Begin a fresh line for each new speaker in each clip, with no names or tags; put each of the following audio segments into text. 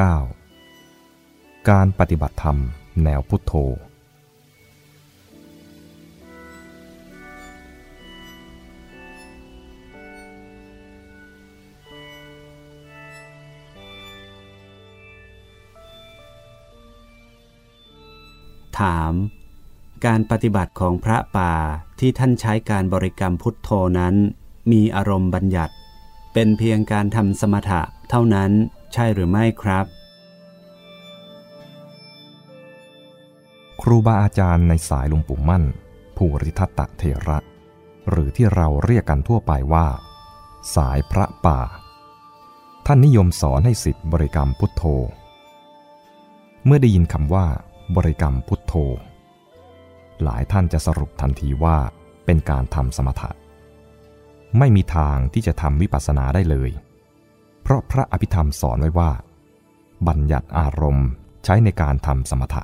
9. การปฏิบัติธรรมแนวพุทโธ
ถาม การปฏิบัติของพระป่าที่ท่านใช้การบริกรรมพุทโธนั้น มีอารมณ์บัญญัติ เป็นเพียงการทำสมถะเท่านั้นใช่หรือไม่ครับ
ครูบาอาจารย์ในสายหลวงปู่มั่น ภูริทัตตะเทระ หรือที่เราเรียกกันทั่วไปว่า สายพระป่า ท่านนิยมสอนให้สิทธิ์บริกรรมพุทโธ เมื่อได้ยินคำว่า บริกรรมพุทโธ หลายท่านจะสรุปทันทีว่าเป็นการทำสมถะ ไม่มีทางที่จะทำวิปัสสนาได้เลย เพราะพระอภิธรรมสอนไว้ว่า บัญญัติอารมณ์ใช้ในการทำสมถะ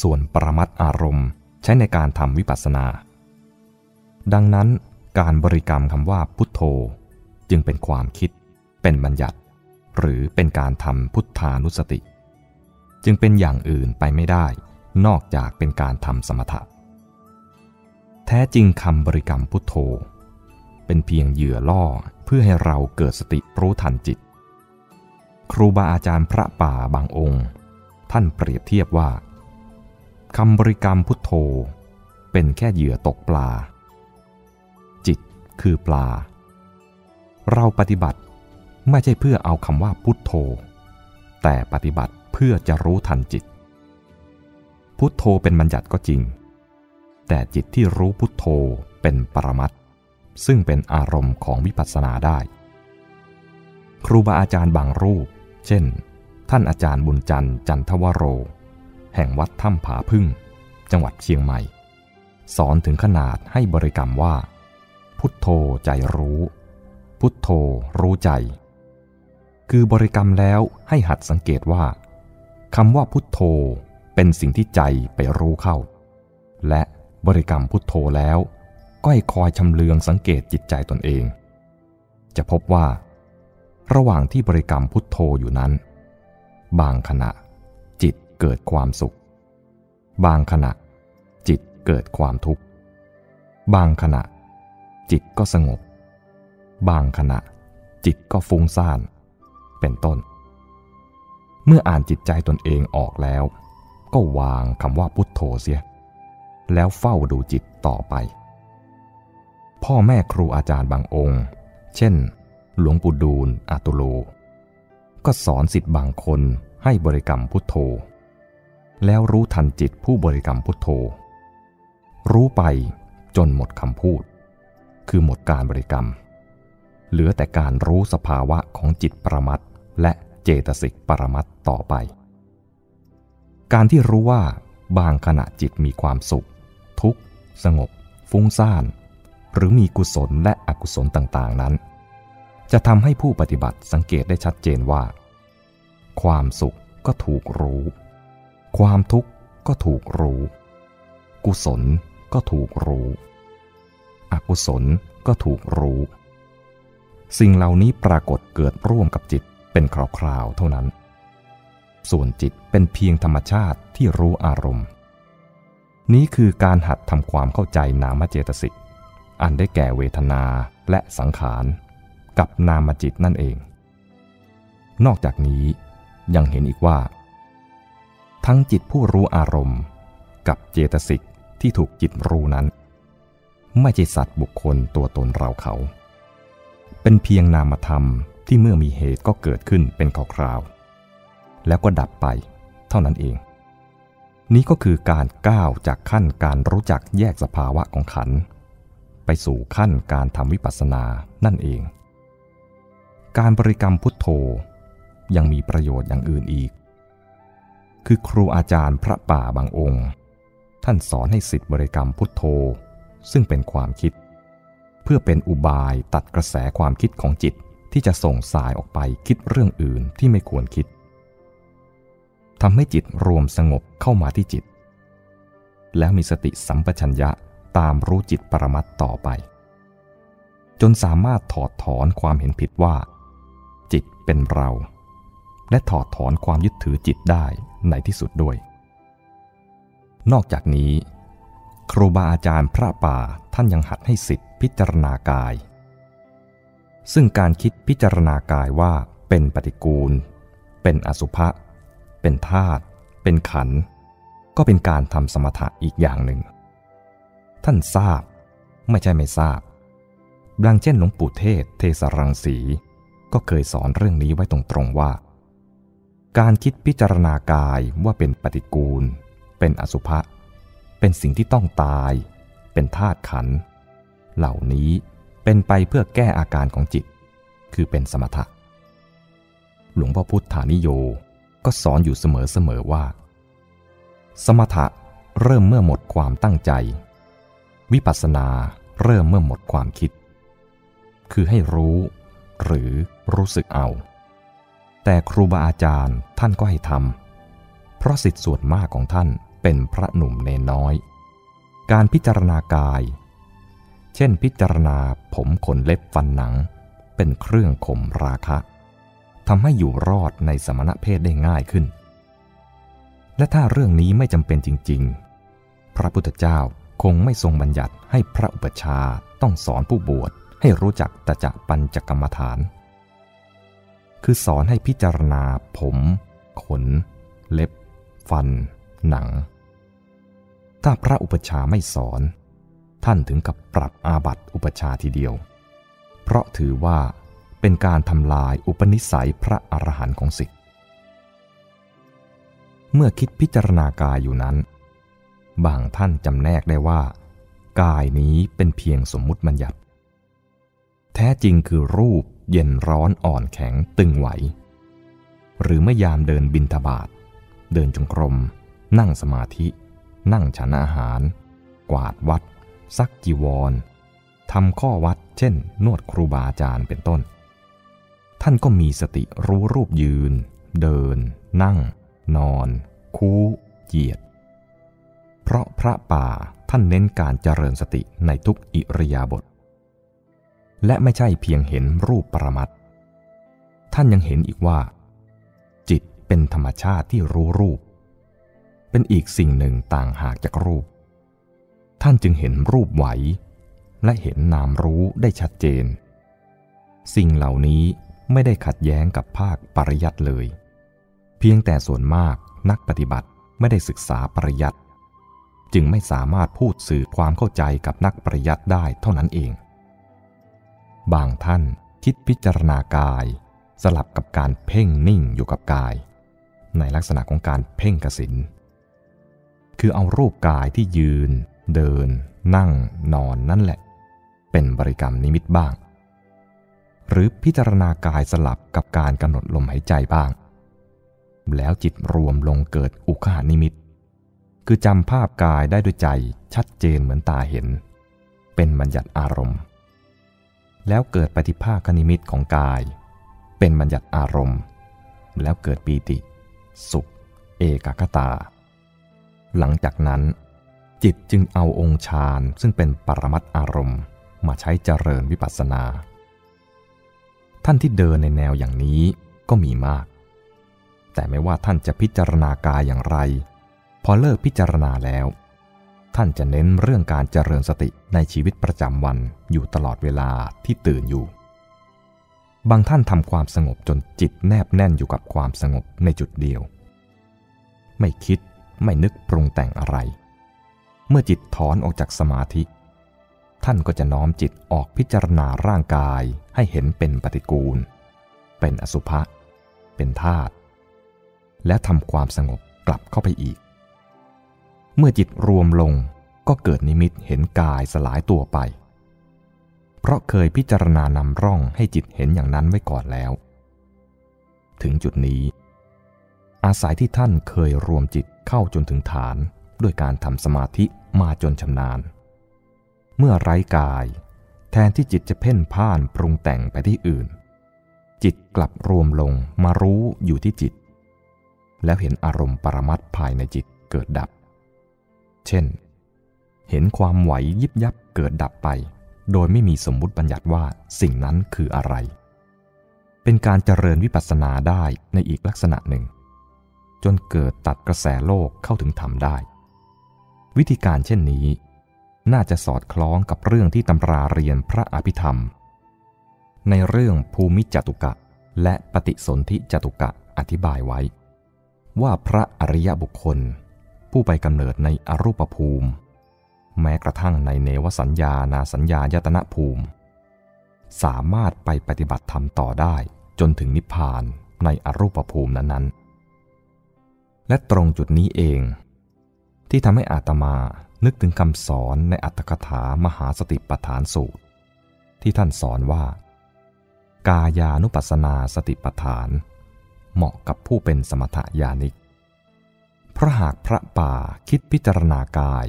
ส่วนปรมัตอารมณ์ใช้ในการทำวิปัสสนา ดังนั้นการบริกรรมคำว่าพุทโธ จึงเป็นความคิด เป็นบัญญัติ หรือเป็นการทำพุทธานุสติ จึงเป็นอย่างอื่นไปไม่ได้ นอกจากเป็นการทำสมถะ แท้จริงคำบริกรรมพุทโธ เป็นเพียงเหยื่อล่อเพื่อให้เราเกิดสติรู้ทันจิต ครูบาอาจารย์พระป่าบางองค์ ท่านเปรียบเทียบว่า คำบริกรรมพุทโธ เป็นแค่เหยื่อตกปลา จิตคือปลา เราปฏิบัติไม่ใช่เพื่อเอาคำว่าพุทโธ แต่ปฏิบัติเพื่อจะรู้ทันจิต พุทโธเป็นบัญญัติก็จริง แต่จิตที่รู้พุทโธเป็นปรมัตซึ่งเป็นอารมณ์ของวิปัสสนาได้ ครูบาอาจารย์บางรูป เช่น ท่านอาจารย์บุญจันทร์จันทวโร แห่งวัดถ้ำผาพึ่ง จังหวัดเชียงใหม่ สอนถึงขนาดให้บริกรรมว่า พุทโธใจรู้ พุทโธรู้ใจ คือบริกรรมแล้วให้หัดสังเกตว่าคำว่าพุทโธเป็นสิ่งที่ใจไปรู้เข้า และบริกรรมพุทโธแล้ว ก็ให้คอยชำเลืองสังเกตจิตใจตนเอง จะพบว่า ระหว่างที่บริกรรมพุทโธอยู่นั้น บางขณะ เกิดความสุข บางขณะ จิตเกิดความทุกข์ บางขณะ จิตก็สงบ บางขณะ จิตก็ฟุ้งซ่าน เป็นต้น เมื่ออ่านจิตใจตนเองออกแล้ว ก็วางคำว่าพุทโธเสีย แล้วเฝ้าดูจิตต่อไป พ่อแม่ครูอาจารย์บางองค์ เช่น หลวงปู่ดูลอาตุโลก็สอนสิทธิ์บางคนให้บริกรรมพุทโธ แล้วรู้ทันจิตผู้บริกรรมพุทโธ รู้ไปจนหมดคำพูด คือหมดการบริกรรม เหลือแต่การรู้สภาวะของจิตประมัตและเจตสิกปรมัตถ์ต่อไป การที่รู้ว่าบางขณะจิตมีความสุข ทุกข์ สงบ ฟุ้งซ่าน หรือมีกุศลและอกุศลต่างๆนั้น จะทำให้ผู้ปฏิบัติสังเกตได้ชัดเจนว่า ความสุขก็ถูกรู้ ความทุกข์ก็ถูกรู้ กุศลก็ถูกรู้ อกุศลก็ถูกรู้ สิ่งเหล่านี้ปรากฏเกิดร่วมกับจิตเป็นคราวๆเท่านั้น ส่วนจิตเป็นเพียงธรรมชาติที่รู้อารมณ์ นี้คือการหัดทำความเข้าใจนามเจตสิก อันได้แก่เวทนาและสังขาร กับนามจิตนั่นเอง นอกจากนี้ยังเห็นอีกว่า ทั้งจิตผู้รู้อารมณ์ กับเจตสิกที่ถูกจิตรู้นั้น ไม่ใช่สัตว์บุคคลตัวตนเราเขา เป็นเพียงนามธรรมที่เมื่อมีเหตุก็เกิดขึ้นเป็นคราวๆแล้วก็ดับไปเท่านั้นเอง นี้ก็คือการก้าวจากขั้นการรู้จักแยกสภาวะของขัน ไปสู่ขั้นการทำวิปัสสนานั่นเอง การบริกรรมพุทโธยังมีประโยชน์อย่างอื่นอีก คือครูอาจารย์พระป่าบางองค์ ท่านสอนให้สิทธิบริกรรมพุทโธ ซึ่งเป็นความคิด เพื่อเป็นอุบายตัดกระแสความคิดของจิตที่จะส่งสายออกไปคิดเรื่องอื่นที่ไม่ควรคิดทำให้จิตรวมสงบเข้ามาที่จิต แล้วมีสติสัมปชัญญะตามรู้จิตปรมัตต่อไป จนสามารถถอดถอนความเห็นผิดว่า จิตเป็นเรา และถอดถอนความยึดถือจิตได้ ในที่สุดด้วย นอกจากนี้ ครูบาอาจารย์พระป่าท่านยังหัดให้สิทธิพิจารณากาย ซึ่งการคิดพิจารณากายว่าเป็นปฏิกูล เป็นอสุภะเป็นธาตุเป็นขัน ก็เป็นการทำสมถะอีกอย่างหนึ่ง ท่านทราบไม่ใช่ไม่ทราบดังเช่นหลวงปู่เทศเทสรังสี ก็เคยสอนเรื่องนี้ไว้ตรงๆว่า การคิดพิจารณากายว่าเป็นปฏิกูล เป็นอสุภะ เป็นสิ่งที่ต้องตาย เป็นธาตุขัน เหล่านี้เป็นไปเพื่อแก้อาการของจิต คือเป็นสมถะ หลวงพ่อพุทธานิโยก็สอนอยู่เสมอๆว่า สมถะเริ่มเมื่อหมดความตั้งใจ วิปัสสนาเริ่มเมื่อหมดความคิด คือให้รู้หรือรู้สึกเอา แต่ครูบาอาจารย์ท่านก็ให้ทำเพราะสิทธิส่วนมากของท่านเป็นพระหนุ่มเนน้อย การพิจารณากาย เช่นพิจารณาผมขนเล็บฟันหนัง เป็นเครื่องข่มราคะทำให้อยู่รอดในสมณะเพศได้ง่ายขึ้น และถ้าเรื่องนี้ไม่จำเป็นจริง ๆ พระพุทธเจ้าคงไม่ทรงบัญญัติให้พระอุปชาต้องสอนผู้บวชให้รู้จักตจะปัญจกรรมฐาน คือสอนให้พิจารณาผม ขน เล็บ ฟัน หนัง ถ้าพระอุปชาไม่สอน ท่านถึงกับปรับอาบัติอุปชาทีเดียว เพราะถือว่าเป็นการทำลายอุปนิสัยพระอรหันต์ของสิทธิ์เมื่อคิดพิจารณากายอยู่นั้น บางท่านจำแนกได้ว่า กายนี้เป็นเพียงสมมุติบัญญัติ แท้จริงคือรูป เย็นร้อนอ่อนแข็งตึงไหว หรือเมื่อยามเดินบินทบาทเดินจงกรม นั่งสมาธิ นั่งฉันอาหาร กวาดวัด ซักจีวรทำข้อวัด เช่น นวดครูบาอาจารย์เป็นต้น ท่านก็มีสติรู้รูปยืน เดิน นั่ง นอน คู่เหยียด เพราะพระป่าท่านเน้นการเจริญสติในทุกอิริยาบถ และไม่ใช่เพียงเห็นรูปปรมัตท่านยังเห็นอีกว่า จิตเป็นธรรมชาติที่รู้รูป เป็นอีกสิ่งหนึ่งต่างหากจากรูป ท่านจึงเห็นรูปไหว และเห็นนามรู้ได้ชัดเจน สิ่งเหล่านี้ไม่ได้ขัดแย้งกับภาคปริยัติเลย เพียงแต่ส่วนมากนักปฏิบัติไม่ได้ศึกษาปริยัติจึงไม่สามารถพูดสื่อความเข้าใจกับนักปริยัติได้เท่านั้นเอง บางท่านคิดพิจารณากาย สลับกับการเพ่งนิ่งอยู่กับกาย ในลักษณะของการเพ่งกสินคือเอารูปกายที่ยืน เดิน นั่ง นอนนั่นแหละ เป็นบริกรรมนิมิตบ้าง หรือพิจารณากายสลับกับการกำหนดลมหายใจบ้าง แล้วจิตรวมลงเกิดอุคหานิมิต คือจำภาพกายได้ด้วยใจชัดเจนเหมือนตาเห็น เป็นบัญญัติอารมณ์ แล้วเกิดปฏิภาคนิมิตของกาย เป็นบัญญัติอารมณ์ แล้วเกิดปีติ สุข เอกคตา หลังจากนั้น จิตจึงเอาองค์ฌานซึ่งเป็นปรมัตอารมณ์ มาใช้เจริญวิปัสสนา ท่านที่เดินในแนวอย่างนี้ก็มีมาก แต่ไม่ว่าท่านจะพิจารณากายอย่างไร พอเลิกพิจารณาแล้ว ท่านจะเน้นเรื่องการเจริญสติในชีวิตประจำวันอยู่ตลอดเวลาที่ตื่นอยู่ บางท่านทำความสงบจนจิตแนบแน่นอยู่กับความสงบในจุดเดียว ไม่คิดไม่นึกปรุงแต่งอะไร เมื่อจิตถอนออกจากสมาธิ ท่านก็จะน้อมจิตออกพิจารณาร่างกายให้เห็นเป็นปฏิกูล เป็นอสุภะเป็นธาตุและทำความสงบกลับเข้าไปอีก เมื่อจิตรวมลงก็เกิดนิมิตเห็นกายสลายตัวไป เพราะเคยพิจารณานำร่องให้จิตเห็นอย่างนั้นไว้ก่อนแล้ว ถึงจุดนี้ อาศัยที่ท่านเคยรวมจิตเข้าจนถึงฐานด้วยการทำสมาธิมาจนชำนาญ เมื่อไร้กาย แทนที่จิตจะเพ่นพ่านปรุงแต่งไปที่อื่น จิตกลับรวมลงมารู้อยู่ที่จิต แล้วเห็นอารมณ์ปรมัตภายในจิตเกิดดับ เช่น เห็นความไหวยิบยับเกิดดับไป โดยไม่มีสมมุติบัญญัติว่าสิ่งนั้นคืออะไร เป็นการเจริญวิปัสสนาได้ในอีกลักษณะหนึ่ง จนเกิดตัดกระแสโลกเข้าถึงธรรมได้ วิธีการเช่นนี้ น่าจะสอดคล้องกับเรื่องที่ตำราเรียนพระอภิธรรม ในเรื่องภูมิจตุกะและปฏิสนธิจตุกะอธิบายไว้ ว่าพระอริยบุคคล ผู้ไปกำเนิดในอรูปภูมิ แม้กระทั่งในเนวสัญญานาสัญญายตนะภูมิ สามารถไปปฏิบัติธรรมต่อได้จนถึงนิพพานในอรูปภูมินั้นๆ และตรงจุดนี้เอง ที่ทำให้อาตมานึกถึงคำสอนในอัตถกถามหาสติปัฏฐานสูตร ที่ท่านสอนว่า กายานุปัสสนาสติปัฏฐาน เหมาะกับผู้เป็นสมถยานิก เพราะหากพระป่าคิดพิจารณากาย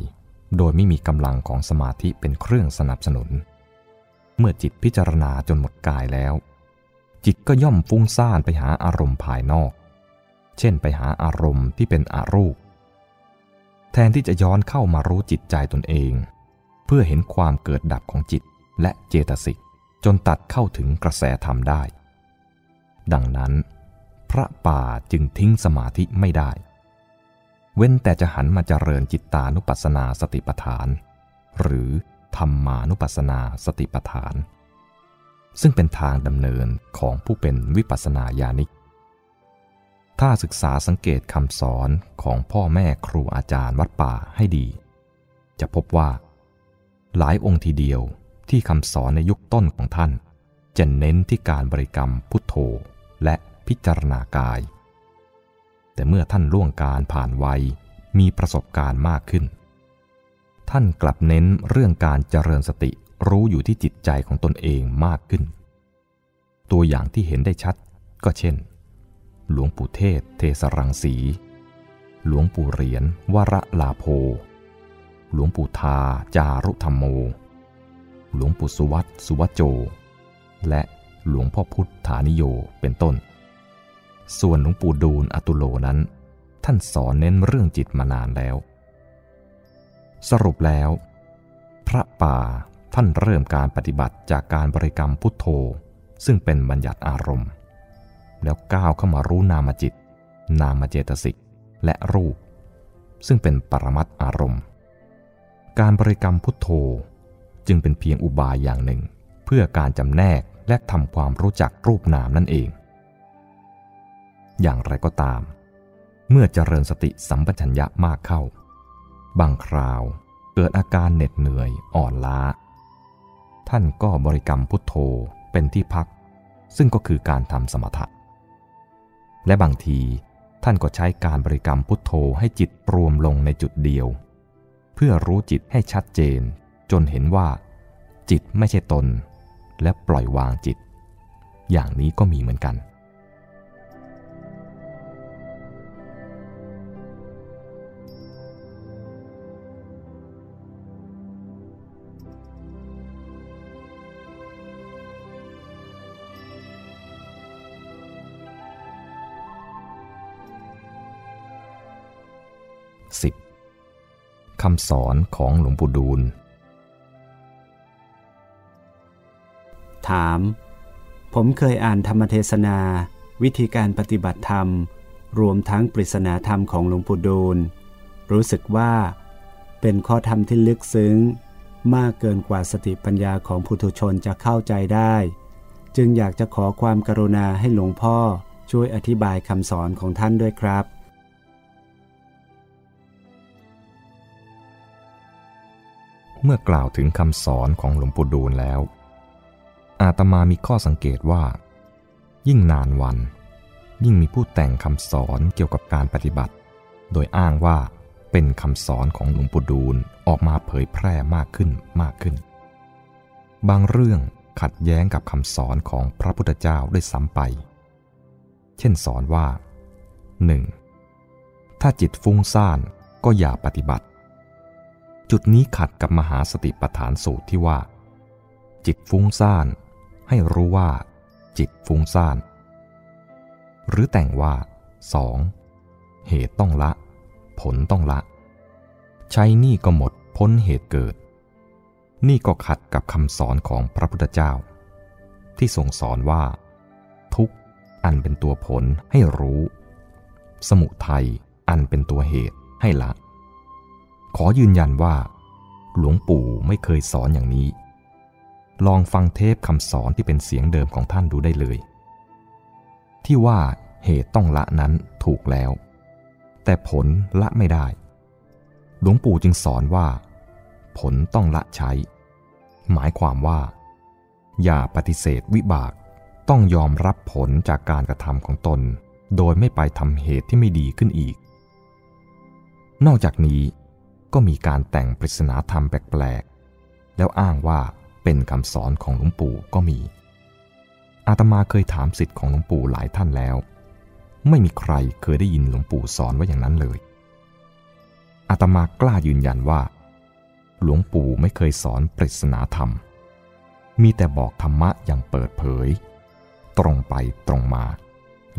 โดยไม่มีกำลังของสมาธิเป็นเครื่องสนับสนุน เมื่อจิตพิจารณาจนหมดกายแล้ว จิตก็ย่อมฟุ้งซ่านไปหาอารมณ์ภายนอก เช่นไปหาอารมณ์ที่เป็นอารูป แทนที่จะย้อนเข้ามารู้จิตใจตนเอง เพื่อเห็นความเกิดดับของจิตและเจตสิกจนตัดเข้าถึงกระแสธรรมได้ ดังนั้น พระป่าจึงทิ้งสมาธิไม่ได้ เว้นแต่จะหันมาเจริญจิตตานุปัสสนาสติปัฏฐาน หรือธรรมานุปัสสนาสติปัฏฐาน ซึ่งเป็นทางดำเนินของผู้เป็นวิปัสสนาญาณิก ถ้าศึกษาสังเกตคำสอนของพ่อแม่ครูอาจารย์วัดป่าให้ดี จะพบว่า หลายองค์ทีเดียวที่คำสอนในยุคต้นของท่าน จะเน้นที่การบริกรรมพุทโธและพิจารณากาย แต่เมื่อท่านล่วงการผ่านวัยมีประสบการณ์มากขึ้น ท่านกลับเน้นเรื่องการเจริญสติรู้อยู่ที่จิตใจของตนเองมากขึ้น ตัวอย่างที่เห็นได้ชัดก็เช่น หลวงปู่เทศ เทสรังสี หลวงปู่เหรียญวระลาโพ หลวงปู่ทาจารุธรรมโม หลวงปู่สุวัตสุวัจโจ และหลวงพ่อพุทธานิโยเป็นต้น ส่วนหลวงปู่ดูลอตุโลนั้น ท่านสอนเน้นเรื่องจิตมานานแล้ว สรุปแล้ว พระป่าท่านเริ่มการปฏิบัติจากการบริกรรมพุทโธ ซึ่งเป็นบัญญัติอารมณ์ แล้วก้าวเข้ามารู้นามจิต นามเจตสิกและรูป ซึ่งเป็นปรมัตอารมณ์ การบริกรรมพุทโธจึงเป็นเพียงอุบายอย่างหนึ่ง เพื่อการจำแนกและทำความรู้จักรูปนามนั่นเอง อย่างไรก็ตาม เมื่อเจริญสติสัมปชัญญะมากเข้า บางคราวเกิดอาการเหน็ดเหนื่อยอ่อนล้า ท่านก็บริกรรมพุทโธเป็นที่พัก ซึ่งก็คือการทำสมถะ และบางทีท่านก็ใช้การบริกรรมพุทโธให้จิตรวมลงในจุดเดียว เพื่อรู้จิตให้ชัดเจน จนเห็นว่า จิตไม่ใช่ตน และปล่อยวางจิต อย่างนี้ก็มีเหมือนกัน คำสอนของหลวงปู่ดูล
ถาม ผมเคยอ่านธรรมเทศนา วิธีการปฏิบัติธรรม รวมทั้งปริศนาธรรมของหลวงปู่ดูล รู้สึกว่า เป็นข้อธรรมที่ลึกซึ้ง มากเกินกว่าสติปัญญาของผู้ทุชนจะเข้าใจได้ จึงอยากจะขอความกรุณาให้หลวงพ่อช่วยอธิบายคำสอนของท่านด้วยครับ
เมื่อกล่าวถึงคำสอนของหลวงปู่ดูลแล้ว อาตมามีข้อสังเกตว่า ยิ่งนานวัน ยิ่งมีผู้แต่งคำสอนเกี่ยวกับการปฏิบัติ โดยอ้างว่าเป็นคำสอนของหลวงปู่ดูลออกมาเผยแพร่มากขึ้นมากขึ้น บางเรื่องขัดแย้งกับคำสอนของพระพุทธเจ้าด้วยซ้ำไป เช่นสอนว่า 1. ถ้าจิตฟุ้งซ่านก็อย่าปฏิบัติ จุดนี้ขัดกับมหาสติปัฏฐานสูตรที่ว่า จิตฟุ้งซ่าน ให้รู้ว่า จิตฟุ้งซ่าน หรือแต่งว่า 2. เหตุต้องละ ผลต้องละ ใช้นี่ก็หมดพ้นเหตุเกิด นี่ก็ขัดกับคำสอนของพระพุทธเจ้า ที่ทรงสอนว่า ทุกอันเป็นตัวผลให้รู้ สมุทัยอันเป็นตัวเหตุให้ละ ขอยืนยันว่า หลวงปู่ไม่เคยสอนอย่างนี้ ลองฟังเทปคำสอนที่เป็นเสียงเดิมของท่านดูได้เลย ที่ว่าเหตุต้องละนั้นถูกแล้ว แต่ผลละไม่ได้ หลวงปู่จึงสอนว่า ผลต้องละใช้ หมายความว่า อย่าปฏิเสธวิบากต้องยอมรับผลจากการกระทำของตน โดยไม่ไปทำเหตุที่ไม่ดีขึ้นอีก นอกจากนี้ ก็มีการแต่งปริศนาธรรมแปลกๆ แล้วอ้างว่าเป็นคำสอนของหลวงปู่ก็มี อาตมาเคยถามสิทธิ์ของหลวงปู่หลายท่านแล้ว ไม่มีใครเคยได้ยินหลวงปู่สอนว่าอย่างนั้นเลย อาตมากล้ายืนยันว่า หลวงปู่ไม่เคยสอนปริศนาธรรม มีแต่บอกธรรมะอย่างเปิดเผย ตรงไปตรงมา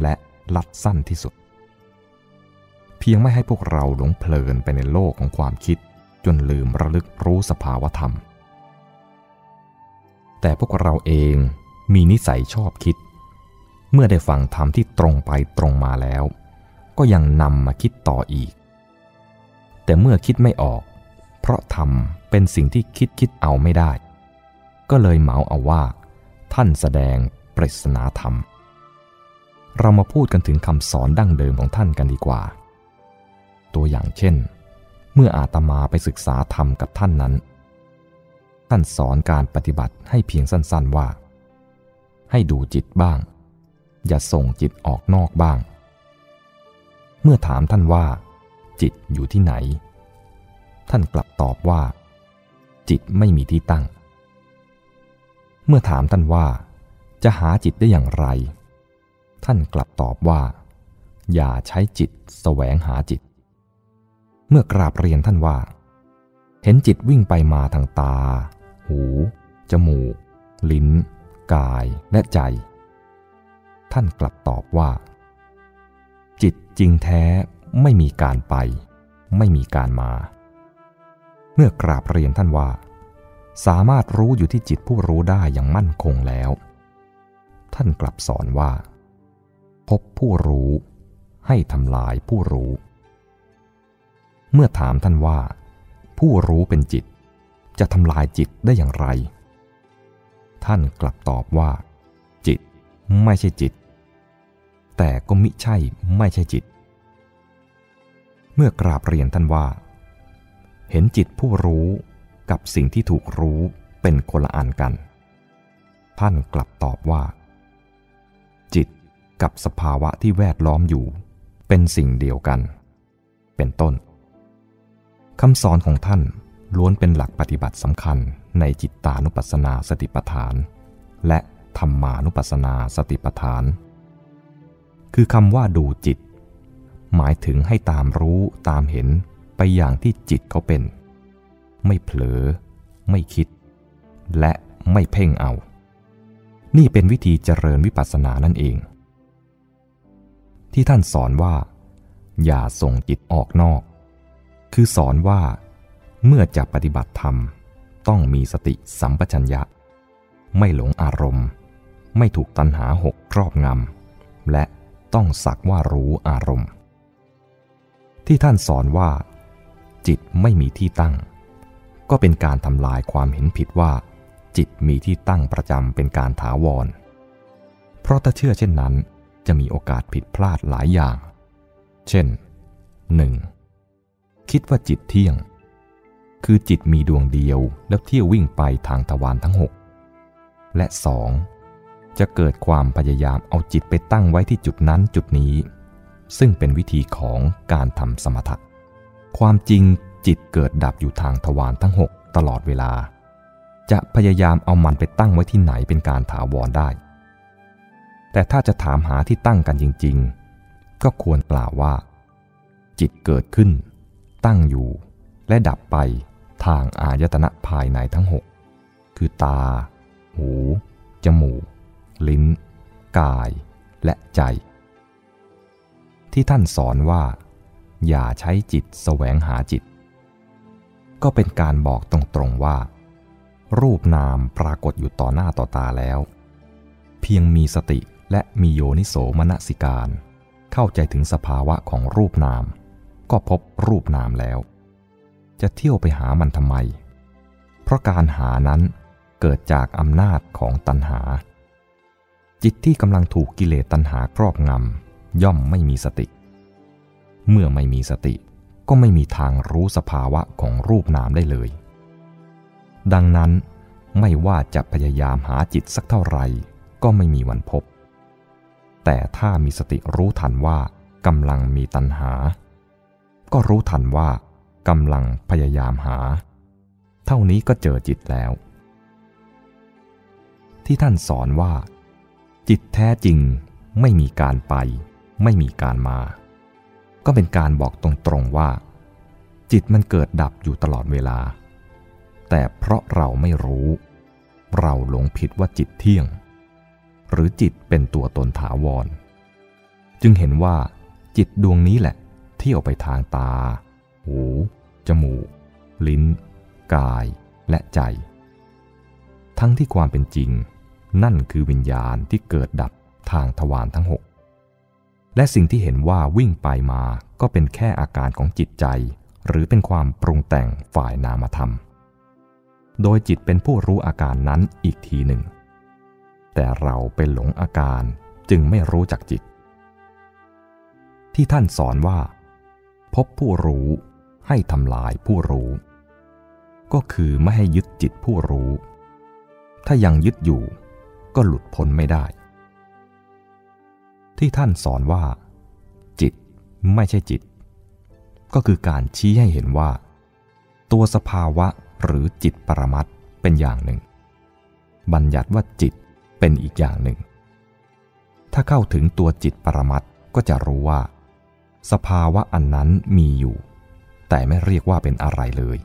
และลัดสั้นที่สุด เพียงไม่ให้พวกเราหลงเพลินไปในโลกของความคิด จนลืมระลึกรู้สภาวธรรม แต่พวกเราเองมีนิสัยชอบคิด เมื่อได้ฟังธรรมที่ตรงไปตรงมาแล้ว ก็ยังนำมาคิดต่ออีก แต่เมื่อคิดไม่ออก เพราะธรรมเป็นสิ่งที่คิดคิดเอาไม่ได้ ก็เลยเหมาเอาว่า ท่านแสดงปริศนาธรรม เรามาพูดกันถึงคำสอนดั้งเดิมของท่านกันดีกว่า ตัวอย่างเช่น เมื่ออาตมาไปศึกษาธรรมกับท่านนั้น ท่านสอนการปฏิบัติให้เพียงสั้นๆว่า ให้ดูจิตบ้าง อย่าส่งจิตออกนอกบ้าง เมื่อถามท่านว่า จิตอยู่ที่ไหน ท่านกลับตอบว่า จิตไม่มีที่ตั้ง เมื่อถามท่านว่า จะหาจิตได้อย่างไร ท่านกลับตอบว่าอย่าใช้จิตแสวงหาจิต เมื่อกราบเรียนท่านว่า เห็นจิตวิ่งไปมาทางตา หู จมูก ลิ้น กายและใจ ท่านกลับตอบว่า จิตจริงแท้ไม่มีการไป ไม่มีการมา เมื่อกราบเรียนท่านว่า สามารถรู้อยู่ที่จิตผู้รู้ได้อย่างมั่นคงแล้ว ท่านกลับสอนว่า พบผู้รู้ให้ทำลายผู้รู้ เมื่อถามท่านว่า ผู้รู้เป็นจิต จะทำลายจิตได้อย่างไร ท่านกลับตอบว่า จิตไม่ใช่จิต แต่ก็มิใช่ไม่ใช่จิต เมื่อกราบเรียนท่านว่า เห็นจิตผู้รู้กับสิ่งที่ถูกรู้เป็นคนละอันกัน ท่านกลับตอบว่า จิตกับสภาวะที่แวดล้อมอยู่ เป็นสิ่งเดียวกัน เป็นต้น คำสอนของท่านล้วนเป็นหลักปฏิบัติสำคัญในจิตตานุปัสสนาสติปัฏฐาน และธรรมานุปัสสนาสติปัฏฐาน คือคำว่าดูจิต หมายถึงให้ตามรู้ตามเห็นไปอย่างที่จิตเขาเป็น ไม่เผลอ ไม่คิด และไม่เพ่งเอา นี่เป็นวิธีเจริญวิปัสสนานั่นเอง ที่ท่านสอนว่า อย่าส่งจิตออกนอก คือสอนว่า เมื่อจะปฏิบัติธรรม ต้องมีสติสัมปชัญญะ ไม่หลงอารมณ์ ไม่ถูกตัณหาหกครอบงำ และต้องสักว่ารู้อารมณ์ ที่ท่านสอนว่า จิตไม่มีที่ตั้ง ก็เป็นการทำลายความเห็นผิดว่า จิตมีที่ตั้งประจำเป็นการถาวร เพราะถ้าเชื่อเช่นนั้น จะมีโอกาสผิดพลาดหลายอย่าง เช่น 1. คิดว่าจิตเที่ยง คือจิตมีดวงเดียวแล้วเที่ยววิ่งไปทางทวารทั้งหกและ 2. จะเกิดความพยายามเอาจิตไปตั้งไว้ที่จุดนั้นจุดนี้ ซึ่งเป็นวิธีของการทำสมถะ ความจริงจิตเกิดดับอยู่ทางทวารทั้งหกตลอดเวลา จะพยายามเอามันไปตั้งไว้ที่ไหนเป็นการถาวรได้ แต่ถ้าจะถามหาที่ตั้งกันจริง ๆ ก็ควรกล่าวว่า จิตเกิดขึ้น ตั้งอยู่ และดับไปทางอายตนะภายในทั้งหกคือตา หู จมูก ลิ้น กาย และใจ ที่ท่านสอนว่า อย่าใช้จิตแสวงหาจิต ก็เป็นการบอกตรงๆว่า รูปนามปรากฏอยู่ต่อหน้าต่อตาแล้ว เพียงมีสติและมีโยนิโสมนสิการ เข้าใจถึงสภาวะของรูปนาม ก็พบรูปนามแล้ว จะเที่ยวไปหามันทำไม เพราะการหานั้นเกิดจากอำนาจของตัณหา จิตที่กำลังถูกกิเลสตัณหาครอบงำย่อมไม่มีสติ เมื่อไม่มีสติก็ไม่มีทางรู้สภาวะของรูปนามได้เลย ดังนั้นไม่ว่าจะพยายามหาจิตสักเท่าไหร่ก็ไม่มีวันพบ แต่ถ้ามีสติรู้ทันว่ากำลังมีตัณหา ก็รู้ทันว่ากำลังพยายามหา เท่านี้ก็เจอจิตแล้ว ที่ท่านสอนว่า จิตแท้จริงไม่มีการไป ไม่มีการมา ก็เป็นการบอกตรงๆว่า จิตมันเกิดดับอยู่ตลอดเวลา แต่เพราะเราไม่รู้ เราหลงผิดว่าจิตเที่ยง หรือจิตเป็นตัวตนถาวร จึงเห็นว่าจิตดวงนี้แหละ เที่ยวไปทางตา หู จมูก ลิ้น กาย และใจ ทั้งที่ความเป็นจริง นั่นคือวิญญาณที่เกิดดับทางทวารทั้งหกและสิ่งที่เห็นว่าวิ่งไปมาก็เป็นแค่อาการของจิตใจ หรือเป็นความปรุงแต่งฝ่ายนามธรรม โดยจิตเป็นผู้รู้อาการนั้นอีกทีหนึ่ง แต่เราเป็นหลงอาการจึงไม่รู้จักจิต ที่ท่านสอนว่า พบผู้รู้ให้ทำลายผู้รู้ ก็คือไม่ให้ยึดจิตผู้รู้ ถ้ายังยึดอยู่ก็หลุดพ้นไม่ได้ ที่ท่านสอนว่า จิตไม่ใช่จิต ก็คือการชี้ให้เห็นว่า ตัวสภาวะหรือจิตปรมัตเป็นอย่างหนึ่ง บัญญัติว่าจิตเป็นอีกอย่างหนึ่ง ถ้าเข้าถึงตัวจิตปรมัตก็จะรู้ว่า สภาวะอันนั้นมีอยู่ แต่ไม่เรียกว่าเป็นอะไรเลย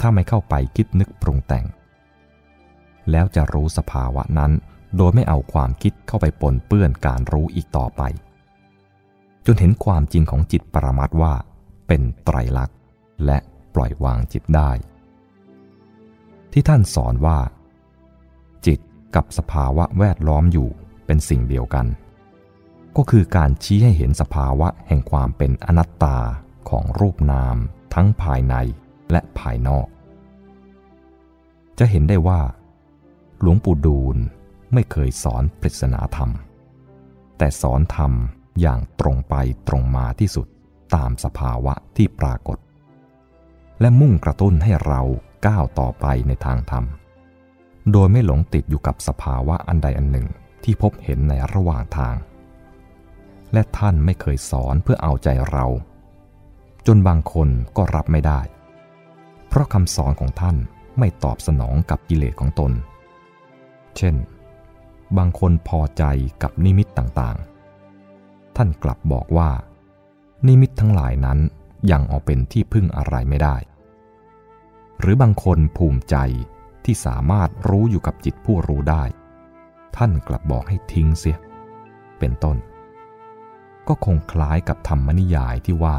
ถ้าไม่เข้าไปคิดนึกปรุงแต่ง แล้วจะรู้สภาวะนั้นโดยไม่เอาความคิดเข้าไปปนเปื้อนการรู้อีกต่อไป จนเห็นความจริงของจิตปรมัตว่า เป็นไตรลักษณ์ และปล่อยวางจิตได้ ที่ท่านสอนว่า จิตกับสภาวะแวดล้อมอยู่เป็นสิ่งเดียวกัน ก็คือการชี้ให้เห็นสภาวะแห่งความเป็นอนัตตาของรูปนาม ทั้งภายในและภายนอก จะเห็นได้ว่า หลวงปู่ดูลไม่เคยสอนปริศนาธรรม แต่สอนธรรมอย่างตรงไปตรงมาที่สุดตามสภาวะที่ปรากฏ และมุ่งกระตุ้นให้เราก้าวต่อไปในทางธรรม โดยไม่หลงติดอยู่กับสภาวะอันใดอันหนึ่งที่พบเห็นในระหว่างทาง และท่านไม่เคยสอนเพื่อเอาใจเรา จนบางคนก็รับไม่ได้ เพราะคำสอนของท่านไม่ตอบสนองกับกิเลสของตน เช่น บางคนพอใจกับนิมิตต่างๆ ท่านกลับบอกว่า นิมิตทั้งหลายนั้นยังเอาเป็นที่พึ่งอะไรไม่ได้ หรือบางคนภูมิใจที่สามารถรู้อยู่กับจิตผู้รู้ได้ ท่านกลับบอกให้ทิ้งเสีย เป็นต้น ก็คงคล้ายกับธรรมนิยายที่ว่า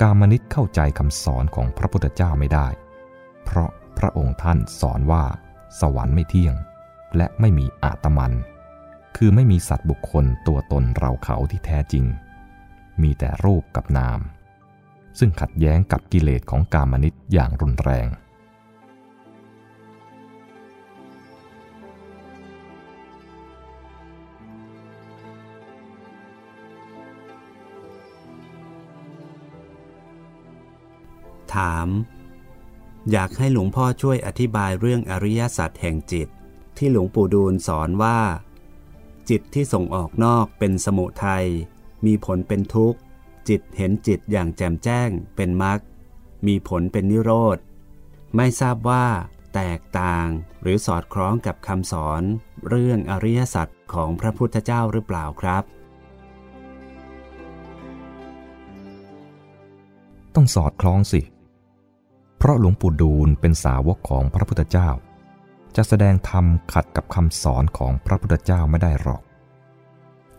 กามนิตเข้าใจคำสอนของพระพุทธเจ้าไม่ได้ เพราะพระองค์ท่านสอนว่า สวรรค์ไม่เที่ยง และไม่มีอาตมัน คือไม่มีสัตว์บุคคลตัวตนเราเขาที่แท้จริง มีแต่รูปกับนาม ซึ่งขัดแย้งกับกิเลสของกามนิตอย่างรุนแรง
ถาม อยากให้หลวงพ่อช่วยอธิบายเรื่องอริยสัจแห่งจิต ที่หลวงปู่ดูลสอนว่า จิตที่ส่งออกนอกเป็นสมุทัยมีผลเป็นทุกข์ จิตเห็นจิตอย่างแจ่มแจ้งเป็นมรรคมีผลเป็นนิโรธ ไม่ทราบว่า แตกต่างหรือสอดคล้องกับคำสอน เรื่องอริยสัจของพระพุทธเจ้าหรือเปล่าครับ
ต้องสอดคล้องสิ เพราะหลวงปู่ดูลเป็นสาวกของพระพุทธเจ้า จะแสดงธรรมขัดกับคำสอนของพระพุทธเจ้าไม่ได้หรอก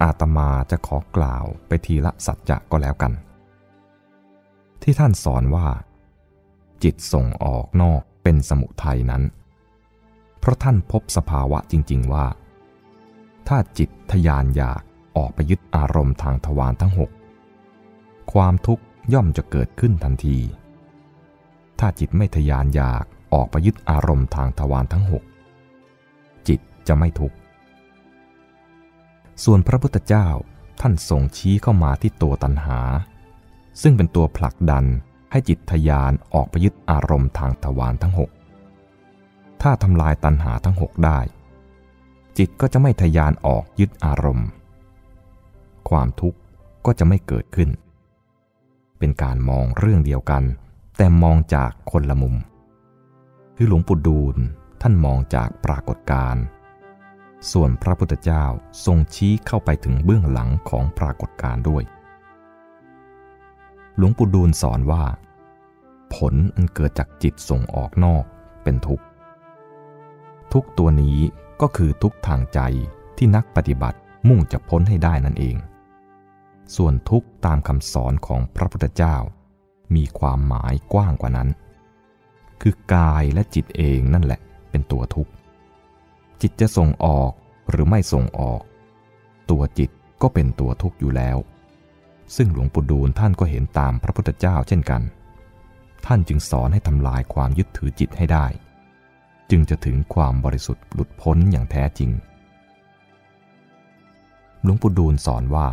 อาตมาจะขอกล่าวไปทีละสัจจะก็แล้วกัน ที่ท่านสอนว่า จิตส่งออกนอกเป็นสมุทัยนั้น เพราะท่านพบสภาวะจริง ๆ ว่า ถ้าจิตทยานอยากออกไปยึดอารมณ์ทางทวารทั้งหกความทุกข์ย่อมจะเกิดขึ้นทันที ถ้าจิตไม่ทยานอยากออกไปยึดอารมณ์ทางทวารทั้งหกจิตจะไม่ทุกข์ ส่วนพระพุทธเจ้าท่านทรงชี้เข้ามาที่ตัวตัณหา ซึ่งเป็นตัวผลักดันให้จิตทยานออกไปยึดอารมณ์ทางทวารทั้งหกถ้าทำลายตัณหาทั้งหกได้ จิตก็จะไม่ทยานออกยึดอารมณ์ ความทุกข์ก็จะไม่เกิดขึ้น เป็นการมองเรื่องเดียวกัน แต่มองจากคนละมุม คือหลวงปู่ดูลท่านมองจากปรากฏการณ์ส่วนพระพุทธเจ้าทรงชี้เข้าไปถึงเบื้องหลังของปรากฏการณ์ด้วย หลวงปู่ดูลสอนว่า ผลอันเกิดจากจิตส่งออกนอกเป็นทุกข์ ทุกตัวนี้ก็คือทุกทางใจที่นักปฏิบัติมุ่งจะพ้นให้ได้นั่นเอง ส่วนทุกตามคำสอนของพระพุทธเจ้า มีความหมายกว้างกว่านั้น คือกายและจิตเองนั่นแหละเป็นตัวทุกข์ จิตจะส่งออกหรือไม่ส่งออก ตัวจิตก็เป็นตัวทุกข์อยู่แล้ว ซึ่งหลวงปู่ดูลท่านก็เห็นตามพระพุทธเจ้าเช่นกัน ท่านจึงสอนให้ทำลายความยึดถือจิตให้ได้ จึงจะถึงความบริสุทธิ์หลุดพ้นอย่างแท้จริง หลวงปู่ดูลสอนว่า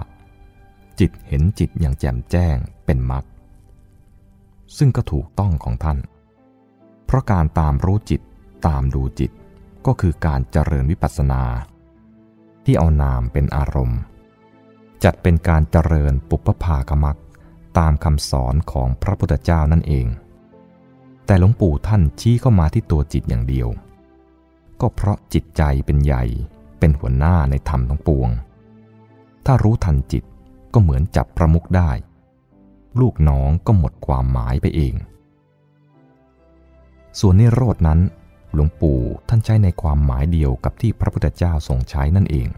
จิตเห็นจิตอย่างแจ่มแจ้งเป็นมรรค ซึ่งก็ถูกต้องของท่าน เพราะการตามรู้จิตตามดูจิตก็คือการเจริญวิปัสสนา ที่เอานามเป็นอารมณ์ จัดเป็นการเจริญปุพพากมักตามคำสอนของพระพุทธเจ้านั่นเอง แต่หลวงปู่ท่านชี้เข้ามาที่ตัวจิตอย่างเดียว ก็เพราะจิตใจเป็นใหญ่เป็นหัวหน้าในธรรมทั้งปวง ถ้ารู้ทันจิตก็เหมือนจับประมุกได้ ลูกน้องก็หมดความหมายไปเอง ส่วนนิโรดนั้น หลวงปู่ท่านใช้ในความหมายเดียวกับที่พระพุทธเจ้าทรงใช้นั่นเอง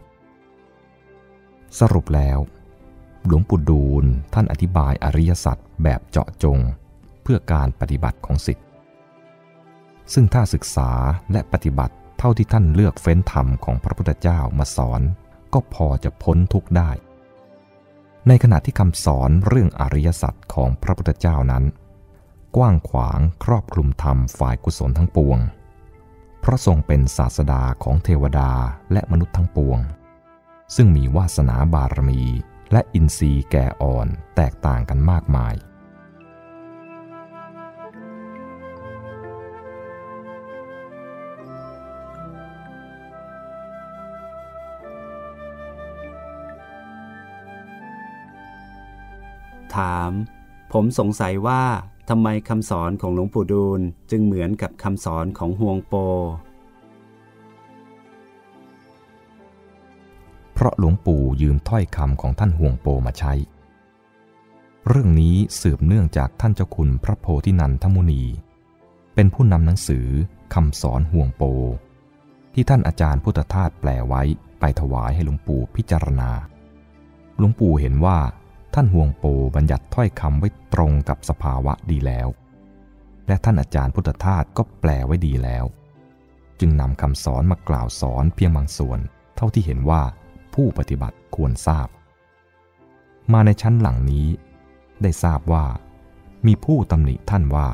สรุปแล้ว หลวงปู่ดูลท่านอธิบายอริยสัจแบบเจาะจงเพื่อการปฏิบัติของสิทธิ์ซึ่งถ้าศึกษาและปฏิบัติเท่าที่ท่านเลือกเฟ้นธรรมของพระพุทธเจ้ามาสอน ก็พอจะพ้นทุกข์ได้ ในขณะที่คำสอนเรื่องอริยสัจของพระพุทธเจ้านั้น กว้างขวางครอบคลุมธรรมฝ่ายกุศลทั้งปวงพระทรงเป็นศาสดาของเทวดาและมนุษย์ทั้งปวง ซึ่งมีวาสนาบารมีและอินทรีย์แก่อ่อนแตกต่างกันมากมาย
ถาม ผมสงสัยว่าทำไมคำสอนของหลวงปู่ดูลจึงเหมือนกับคำสอนของฮวงโป
เพราะหลวงปู่ยืมถ้อยคำของท่านห่วงโปมาใช้ เรื่องนี้สืบเนื่องจากท่านเจ้าคุณพระโพธินันทมุนี เป็นผู้นำหนังสือคำสอนห่วงโป ที่ท่านอาจารย์พุทธทาสแปลไว้ไปถวายให้หลวงปู่พิจารณา หลวงปู่เห็นว่า ท่านห่วงโปบัญญัติถ้อยคำไว้ตรงกับสภาวะดีแล้ว และท่านอาจารย์พุทธทาสก็แปลไว้ดีแล้ว จึงนำคำสอนมากล่าวสอนเพียงบางส่วน เท่าที่เห็นว่าผู้ปฏิบัติควรทราบ มาในชั้นหลังนี้ ได้ทราบว่า มีผู้ตำหนิท่านว่า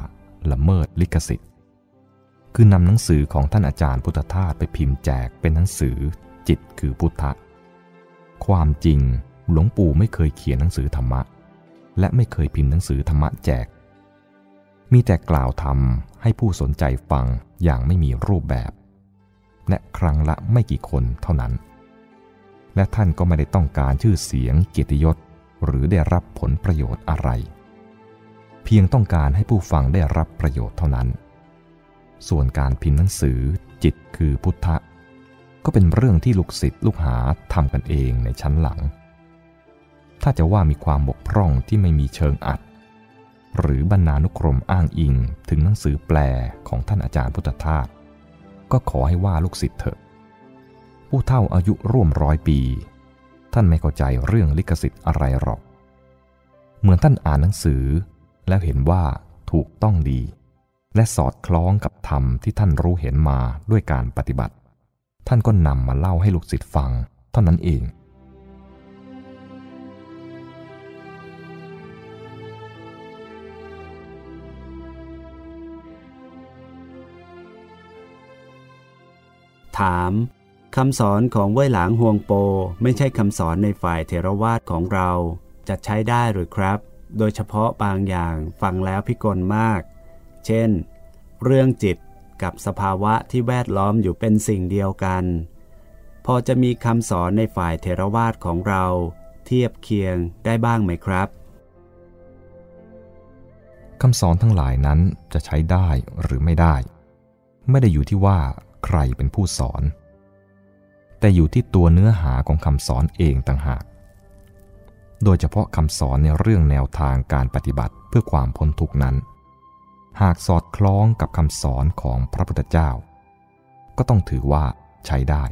ละเมิดลิขสิทธิ์ คือนำหนังสือของท่านอาจารย์พุทธทาสไปพิมพ์แจกเป็นหนังสือจิตคือพุทธะความจริง หลวงปู่ไม่เคยเขียนหนังสือธรรมะ และไม่เคยพิมพ์หนังสือธรรมะแจก มีแต่กล่าวทำให้ผู้สนใจฟังอย่างไม่มีรูปแบบ และครั้งละไม่กี่คนเท่านั้น และท่านก็ไม่ได้ต้องการชื่อเสียงเกียรติยศ หรือได้รับผลประโยชน์อะไร เพียงต้องการให้ผู้ฟังได้รับประโยชน์เท่านั้น ส่วนการพิมพ์หนังสือจิตคือพุทธะก็เป็นเรื่องที่ลูกศิษย์ลูกหาทำกันเองในชั้นหลัง ถ้าจะว่ามีความบกพร่องที่ไม่มีเชิงอัด หรือบรรณานุกรมอ้างอิงถึงหนังสือแปลของท่านอาจารย์พุทธทาสก็ขอให้ว่าลูกศิษย์เถอะ ผู้เท่าอายุร่วมร้อยปี ท่านไม่เข้าใจเรื่องลิขสิทธิ์อะไรหรอก เหมือนท่านอ่านหนังสือ แล้วเห็นว่าถูกต้องดี และสอดคล้องกับธรรมที่ท่านรู้เห็นมาด้วยการปฏิบัติ ท่านก็นำมาเล่าให้ลูกศิษย์ฟัง เท่านั้นเอง
ถามคำสอนของเว่ยหลางฮวงโปไม่ใช่คำสอนในฝ่ายเทรวาสของเรา จะใช้ได้หรือครับ โดยเฉพาะบางอย่างฟังแล้วพิกลมาก เช่น เรื่องจิตกับสภาวะที่แวดล้อมอยู่เป็นสิ่งเดียวกัน พอจะมีคำสอนในฝ่ายเทรวาสของเรา เทียบเคียงได้บ้างไหมครับ
คำสอนทั้งหลายนั้นจะใช้ได้หรือไม่ได้ ไม่ได้อยู่ที่ว่า ใครเป็นผู้สอน แต่อยู่ที่ตัวเนื้อหาของคำสอนเองต่างหาก โดยเฉพาะคำสอนในเรื่องแนวทางการปฏิบัติเพื่อความพ้นทุกนั้น หากสอดคล้องกับคำสอนของพระพุทธเจ้า ก็ต้องถือว่าใช้ได้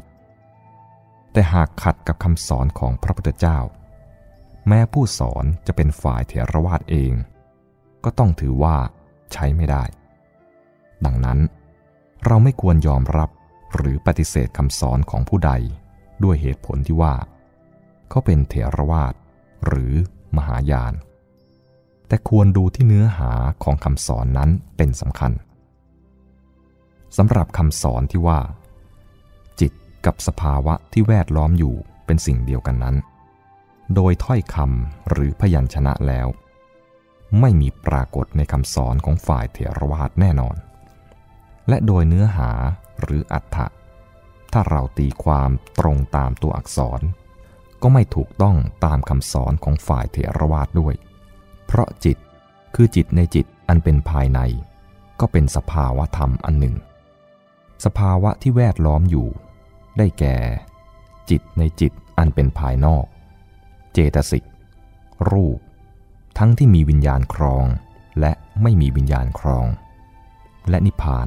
แต่หากขัดกับคำสอนของพระพุทธเจ้า แม้ผู้สอนจะเป็นฝ่ายเถรวาทเอง ก็ต้องถือว่าใช้ไม่ได้ ดังนั้น เราไม่ควรยอมรับหรือปฏิเสธคำสอนของผู้ใด ด้วยเหตุผลที่ว่า เขาเป็นเถรวาทหรือมหายาน แต่ควรดูที่เนื้อหาของคำสอนนั้นเป็นสำคัญสำหรับคำสอนที่ว่า จิตกับสภาวะที่แวดล้อมอยู่เป็นสิ่งเดียวกันนั้น โดยถ้อยคำหรือพยัญชนะแล้ว ไม่มีปรากฏในคำสอนของฝ่ายเถรวาทแน่นอน และโดยเนื้อหาหรืออัฏฐะถ้าเราตีความตรงตามตัวอักษร ก็ไม่ถูกต้องตามคำสอนของฝ่ายเถรวาทด้วย เพราะจิตคือจิตในจิตอันเป็นภายใน ก็เป็นสภาวะธรรมอันหนึ่ง สภาวะที่แวดล้อมอยู่ ได้แก่ จิตในจิตอันเป็นภายนอก เจตสิก รูป ทั้งที่มีวิญญาณครอง และไม่มีวิญญาณครอง และนิพพาน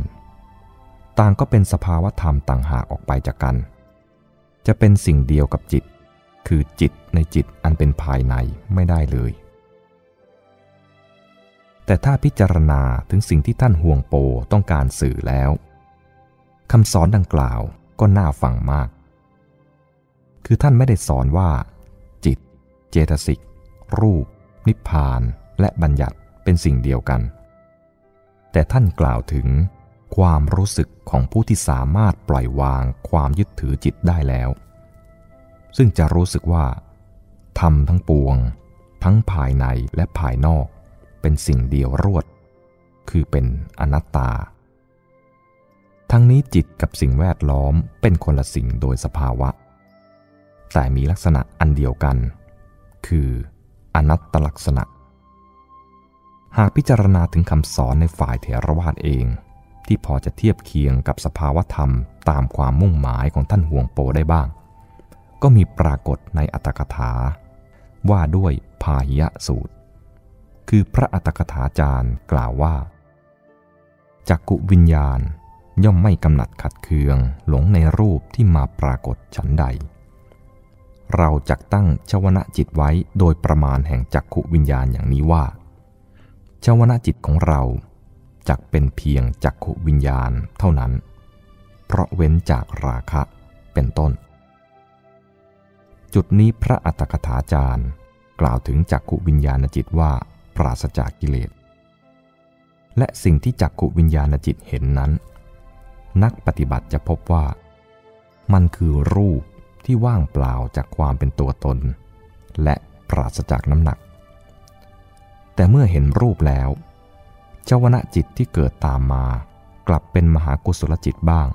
ต่างก็เป็นสภาวะธรรมต่างหากออกไปจากกัน จะเป็นสิ่งเดียวกับจิต คือจิตในจิตอันเป็นภายในไม่ได้เลย แต่ถ้าพิจารณาถึงสิ่งที่ท่านห่วงโปต้องการสื่อแล้วคำสอนดังกล่าวก็น่าฟังมาก คือท่านไม่ได้สอนว่า จิต เจตสิก รูป นิพพาน และบัญญัติเป็นสิ่งเดียวกัน แต่ท่านกล่าวถึง ความรู้สึกของผู้ที่สามารถปล่อยวางความยึดถือจิตได้แล้ว ซึ่งจะรู้สึกว่าธรรมทั้งปวง ทั้งภายในและภายนอก เป็นสิ่งเดียวรวด คือเป็นอนัตตา ทั้งนี้จิตกับสิ่งแวดล้อมเป็นคนละสิ่งโดยสภาวะ แต่มีลักษณะอันเดียวกัน คืออนัตตลักษณะ หากพิจารณาถึงคำสอนในฝ่ายเถรวาทเอง ที่พอจะเทียบเคียงกับสภาวธรรมตามความมุ่งหมายของท่านห่วงโปได้บ้าง ก็มีปรากฏในอัตถกถา ว่าด้วยพาหิยะสูตร คือพระอัตถกถาจารย์กล่าวว่าจักกุวิญญาณย่อมไม่กำหนัดขัดเคืองหลงในรูปที่มาปรากฏฉันใด เราจักตั้งชวนะจิตไว้โดยประมาณแห่งจักขุวิญญาณอย่างนี้ว่า ชวนะจิตของเรา จักเป็นเพียงจักขวิญญาณเท่านั้น เพราะเว้นจากราคะเป็นต้น จุดนี้พระอัตถกถาจารย์ กล่าวถึงจักขวิญญาณจิตว่าปราศจากกิเลส และสิ่งที่จักขวิญญาณจิตเห็นนั้น นักปฏิบัติจะพบว่า มันคือรูปที่ว่างเปล่าจากความเป็นตัวตน และปราศจากน้ำหนัก แต่เมื่อเห็นรูปแล้ว จวนะจิตที่เกิดตามมา กลับเป็นมหากุศลจิตบ้าง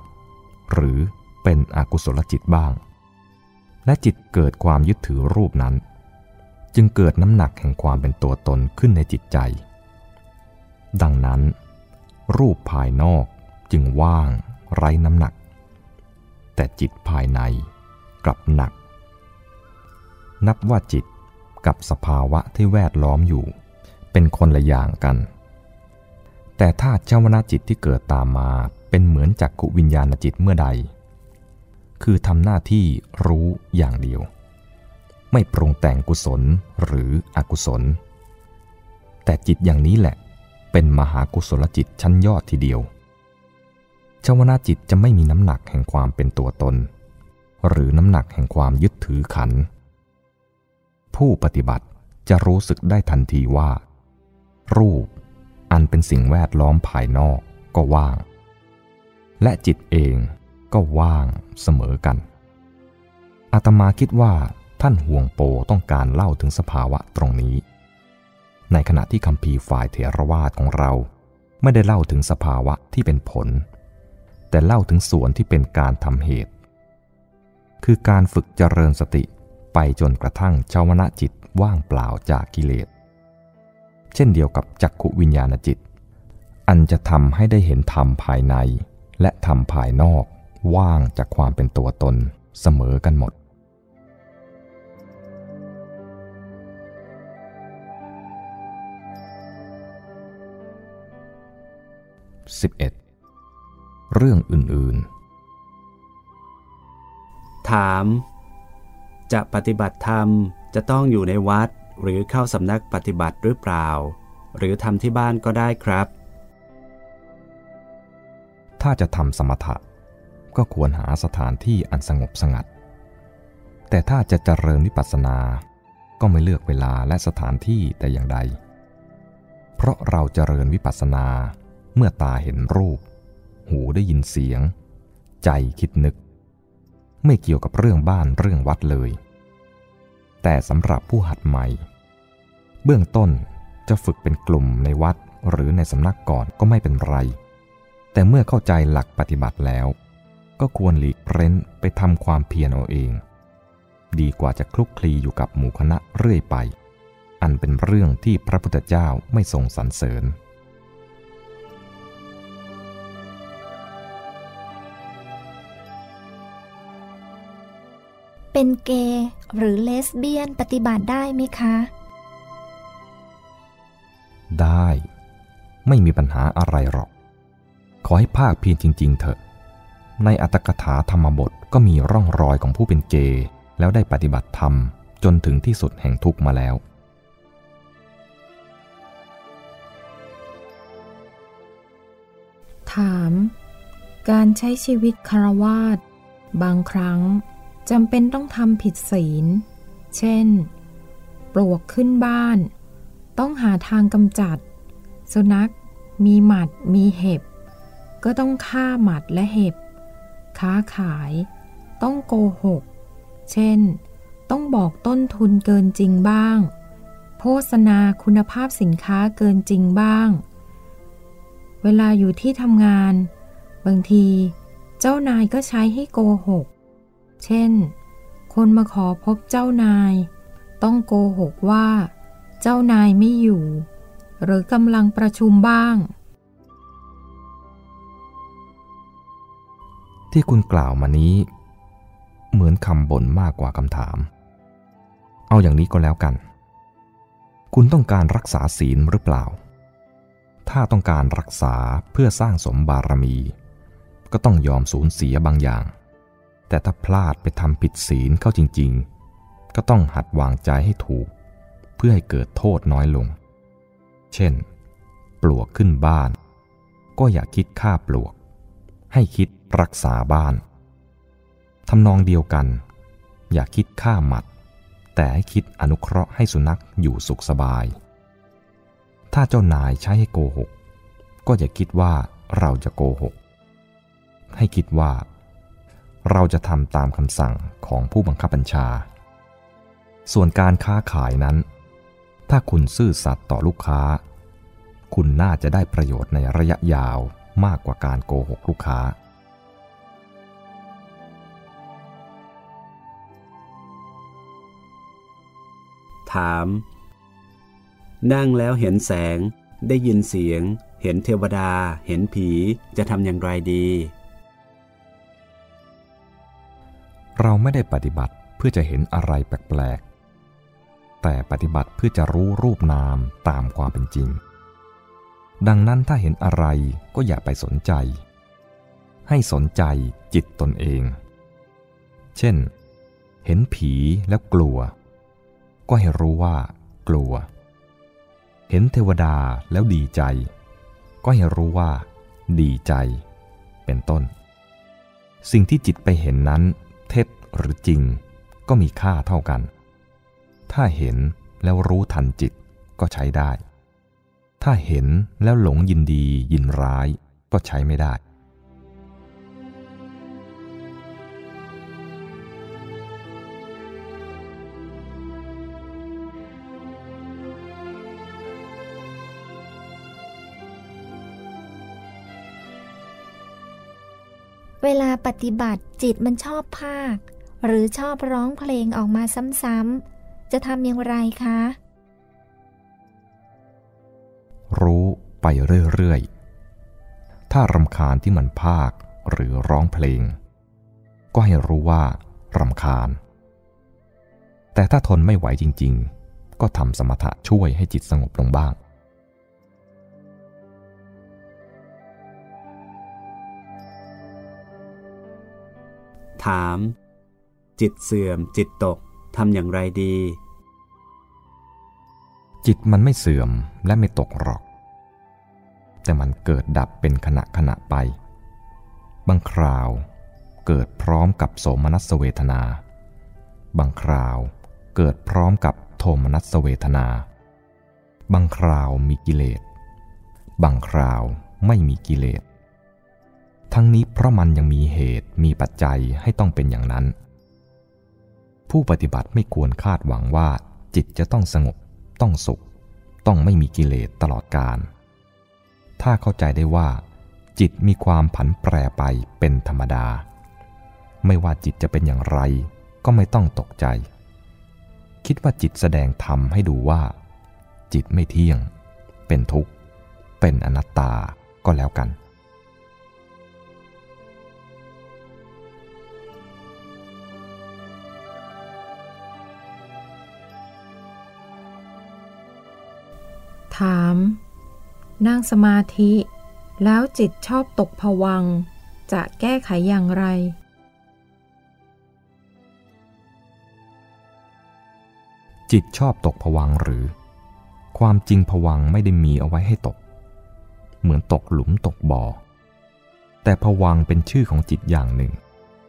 หรือเป็นอกุศลจิตบ้าง และจิตเกิดความยึดถือรูปนั้น จึงเกิดน้ำหนักแห่งความเป็นตัวตนขึ้นในจิตใจ ดังนั้น รูปภายนอกจึงว่างไร้น้ำหนัก แต่จิตภายในกลับหนัก นับว่าจิตกับสภาวะที่แวดล้อมอยู่ เป็นคนละอย่างกัน แต่ถ้าเจ้าวนาจิตที่เกิดตามมาเป็นเหมือนจักขุวิญญาณจิตเมื่อใด คือทำหน้าที่รู้อย่างเดียว ไม่ปรุงแต่งกุศลหรืออกุศล แต่จิตอย่างนี้แหละเป็นมหากุศลจิตชั้นยอดทีเดียวเจ้าวนาจิตจะไม่มีน้ำหนักแห่งความเป็นตัวตน หรือน้ำหนักแห่งความยึดถือขัน ผู้ปฏิบัติจะรู้สึกได้ทันทีว่า รูป อันเป็นสิ่งแวดล้อมภายนอกก็ว่าง และจิตเองก็ว่างเสมอกัน อาตมาคิดว่าท่านห่วงโปต้องการเล่าถึงสภาวะตรงนี้ ในขณะที่คำพีฝ่ายเถรวาทของเรา ไม่ได้เล่าถึงสภาวะที่เป็นผล แต่เล่าถึงส่วนที่เป็นการทำเหตุ คือการฝึกเจริญสติไปจนกระทั่งชาวนะจิตว่างเปล่าจากกิเลส เช่นเดียวกับจักขุวิญญาณจิต อันจะทำให้ได้เห็นธรรมภายใน และธรรมภายนอก ว่างจากความเป็นตัวตนเสมอกันหมด 11. เรื่องอื่น
ๆ ถาม จะปฏิบัติธรรมจะต้องอยู่ในวัด หรือเข้าสำนักปฏิบัติหรือเปล่า หรือทำที่บ้านก็ได้ครับ
ถ้าจะทำสมถะก็ควรหาสถานที่อันสงบสงัด แต่ถ้าจะเจริญวิปัสสนา ก็ไม่เลือกเวลาและสถานที่แต่อย่างใด เพราะเราเจริญวิปัสสนาเมื่อตาเห็นรูป หูได้ยินเสียง ใจคิดนึก ไม่เกี่ยวกับเรื่องบ้านเรื่องวัดเลย แต่สำหรับผู้หัดใหม่ เบื้องต้นจะฝึกเป็นกลุ่มในวัดหรือในสำนักก่อนก็ไม่เป็นไร แต่เมื่อเข้าใจหลักปฏิบัติแล้ว ก็ควรหลีกเร้นไปทำความเพียรเอาเอง ดีกว่าจะคลุกคลีอยู่กับหมู่คณะเรื่อยไป อันเป็นเรื่องที่พระพุทธเจ้าไม่ทรงสรรเสริญ
เป็นเกย์หรือเลสเบี้ยนปฏิบัติได้ไหมคะ
ได้ ไม่มีปัญหาอะไรหรอก ขอให้ภาคเพียรจริง ๆ เถอะ ในอัตถกถาธรรมบทก็มีร่องรอยของผู้เป็นเกย์แล้วได้ปฏิบัติธรรมจนถึงที่สุดแห่งทุกมาแล้ว
ถาม การใช้ชีวิตคารวาสบางครั้ง จำเป็นต้องทำผิดศีล เช่น ปลวกขึ้นบ้าน ต้องหาทางกำจัด สุนัข มีหมัด มีเห็บ ก็ต้องฆ่าหมัดและเห็บ ค้าขาย ต้องโกหก เช่น ต้องบอกต้นทุนเกินจริงบ้าง โฆษณาคุณภาพสินค้าเกินจริงบ้าง เวลาอยู่ที่ทำงาน บางที เจ้านายก็ใช้ให้โกหก เช่น คนมาขอพบเจ้านาย ต้องโกหกว่า เจ้านายไม่อยู่ หรือกำลังประชุมบ้าง
ที่คุณกล่าวมานี้ เหมือนคำบ่นมากกว่าคำถาม เอาอย่างนี้ก็แล้วกัน คุณต้องการรักษาศีลหรือเปล่า ถ้าต้องการรักษาเพื่อสร้างสมบารมี ก็ต้องยอมสูญเสียบางอย่าง แต่ถ้าพลาดไปทำผิดศีลเข้าจริง ๆ ก็ต้องหัดวางใจให้ถูก เพื่อให้เกิดโทษน้อยลง เช่น ปลวกขึ้นบ้าน ก็อย่าคิดฆ่าปลวก ให้คิดรักษาบ้านทำนองเดียวกัน อย่าคิดฆ่าหมัด แต่ให้คิดอนุเคราะห์ให้สุนัขอยู่สุขสบาย ถ้าเจ้านายใช้ให้โกหก ก็อย่าคิดว่าเราจะโกหก ให้คิดว่า เราจะทำตามคำสั่งของผู้บังคับบัญชา ส่วนการค้าขายนั้น ถ้าคุณซื่อสัตย์ต่อลูกค้า คุณน่าจะได้ประโยชน์ในระยะยาวมากกว่าการโกหกลูกค้า
ถาม นั่งแล้วเห็นแสง ได้ยินเสียง เห็นเทวดา เห็นผี จะทำอย่างไรดี
เราไม่ได้ปฏิบัติเพื่อจะเห็นอะไรแปลกๆ แต่ปฏิบัติเพื่อจะรู้รูปนามตามความเป็นจริง ดังนั้นถ้าเห็นอะไรก็อย่าไปสนใจ ให้สนใจจิตตนเอง เช่น เห็นผีแล้วกลัว ก็ให้รู้ว่ากลัว เห็นเทวดาแล้วดีใจ ก็ให้รู้ว่า ดีใจ เป็นต้น สิ่งที่จิตไปเห็นนั้น เท็จหรือจริง ก็มีค่าเท่ากัน ถ้าเห็นแล้วรู้ทันจิตก็ใช้ได้ ถ้าเห็นแล้วหลงยินดียินร้ายก็ใช้ไม่ได้
เวลาปฏิบัติจิตมันชอบภาค หรือชอบร้องเพลงออกมาซ้ำๆ จะทำอย่างไรคะ
รู้ไปเรื่อยๆ ถ้ารำคาญที่มันภาคหรือร้องเพลง ก็ให้รู้ว่ารำคาญ แต่ถ้าทนไม่ไหวจริงๆ ก็ทำสมถะช่วยให้จิตสงบลงบ้าง
ถาม จิตเสื่อม จิตตกทำอย่างไรดี
จิตมันไม่เสื่อมและไม่ตกหรอก แต่มันเกิดดับเป็นขณะขณะไป บางคราวเกิดพร้อมกับโสมนัสเวทนา บางคราวเกิดพร้อมกับโทมนัสเวทนา บางคราวมีกิเลส บางคราวไม่มีกิเลส ทั้งนี้เพราะมันยังมีเหตุมีปัจจัยให้ต้องเป็นอย่างนั้น ผู้ปฏิบัติไม่ควรคาดหวังว่า จิตจะต้องสงบ ต้องสุข ต้องไม่มีกิเลสตลอดกาลถ้าเข้าใจได้ว่า จิตมีความผันแปรไปเป็นธรรมดา ไม่ว่าจิตจะเป็นอย่างไร ก็ไม่ต้องตกใจ คิดว่าจิตแสดงธรรมให้ดูว่า จิตไม่เที่ยง เป็นทุกข์ เป็นอนัตตาก็แล้วกัน
ถาม นั่งสมาธิ แล้วจิตชอบตกผวัง จะแก้ไขอย่างไร
จิตชอบตกผวังหรือ ความจริงผวังไม่ได้มีเอาไว้ให้ตก เหมือนตกหลุมตกบ่อ แต่ผวังเป็นชื่อของจิตอย่างหนึ่ง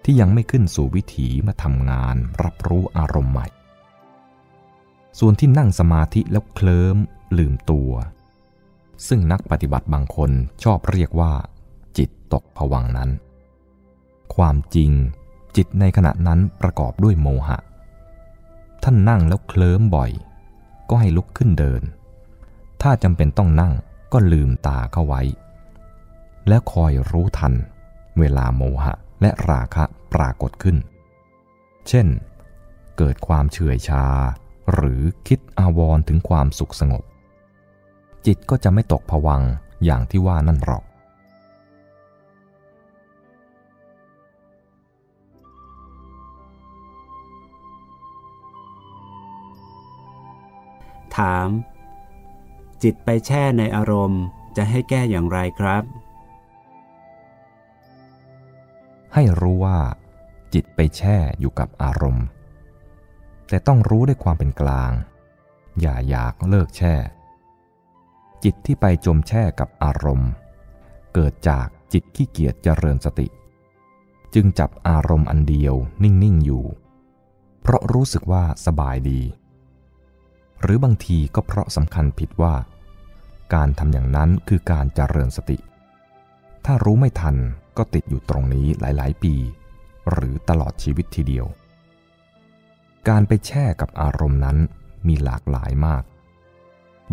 ที่ยังไม่ขึ้นสู่วิถีมาทำงานรับรู้อารมณ์ใหม่ส่วนที่นั่งสมาธิแล้วเคลิ้ม ลืมตัว ซึ่งนักปฏิบัติบางคนชอบเรียกว่า จิตตกผวังนั้น ความจริงจิตในขณะนั้นประกอบด้วยโมหะ ท่านนั่งแล้วเคลิ้มบ่อย ก็ให้ลุกขึ้นเดิน ถ้าจำเป็นต้องนั่งก็ลืมตาเข้าไว้ แล้วคอยรู้ทัน เวลาโมหะและราคะปรากฏขึ้น เช่น เกิดความเฉื่อยชา หรือคิดอาวรถึงความสุขสงบ จิตก็จะไม่ตกผวังค์อย่างที่ว่านั่นหรอก
ถาม จิตไปแช่ในอารมณ์จะให้แก้อย่างไรครับ
ให้รู้ว่า จิตไปแช่อยู่กับอารมณ์ แต่ต้องรู้ด้วยความเป็นกลาง อย่าอยากเลิกแช่ จิตที่ไปจมแช่กับอารมณ์ เกิดจากจิตขี้เกียจเจริญสติ จึงจับอารมณ์อันเดียวนิ่ง ๆ อยู่ เพราะรู้สึกว่าสบายดี หรือบางทีก็เพราะสำคัญผิดว่า การทำอย่างนั้นคือการเจริญสติ ถ้ารู้ไม่ทันก็ติดอยู่ตรงนี้หลาย ๆ ปี หรือตลอดชีวิตทีเดียว การไปแช่กับอารมณ์นั้นมีหลากหลายมาก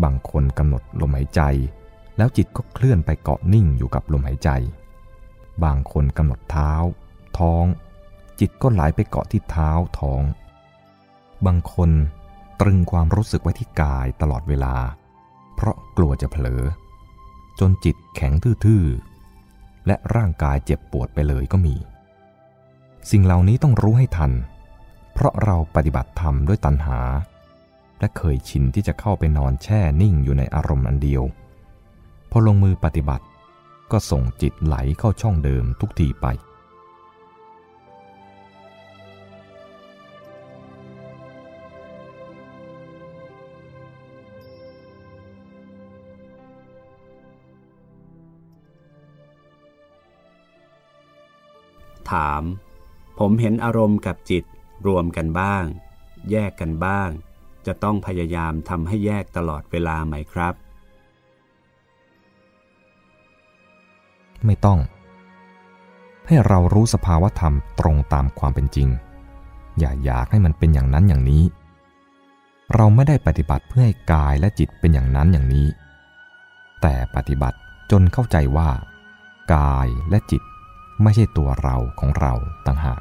บางคนกำหนดลมหายใจ แล้วจิตก็เคลื่อนไปเกาะนิ่งอยู่กับลมหายใจ บางคนกำหนดเท้า ท้อง จิตก็ไหลไปเกาะที่เท้าท้อง บางคนตรึงความรู้สึกไว้ที่กายตลอดเวลา เพราะกลัวจะเผลอ จนจิตแข็งทื่อๆ และร่างกายเจ็บปวดไปเลยก็มี สิ่งเหล่านี้ต้องรู้ให้ทัน เพราะเราปฏิบัติธรรมด้วยตัณหา และเคยชินที่จะเข้าไปนอนแช่นิ่งอยู่ในอารมณ์อันเดียว พอลงมือปฏิบัติ ก็ส่งจิตไหลเข้าช่องเดิมทุกทีไป
ถาม ผมเห็นอารมณ์กับจิตรวมกันบ้าง แยกกันบ้าง จะต้องพยายามทำให้แยกตลอดเวลาไหมครับ
ไม่ต้อง ให้เรารู้สภาวธรรมตรงตามความเป็นจริง อย่าอยากให้มันเป็นอย่างนั้นอย่างนี้ เราไม่ได้ปฏิบัติเพื่อให้กายและจิตเป็นอย่างนั้นอย่างนี้ แต่ปฏิบัติจนเข้าใจว่า กายและจิตไม่ใช่ตัวเราของเราต่างหาก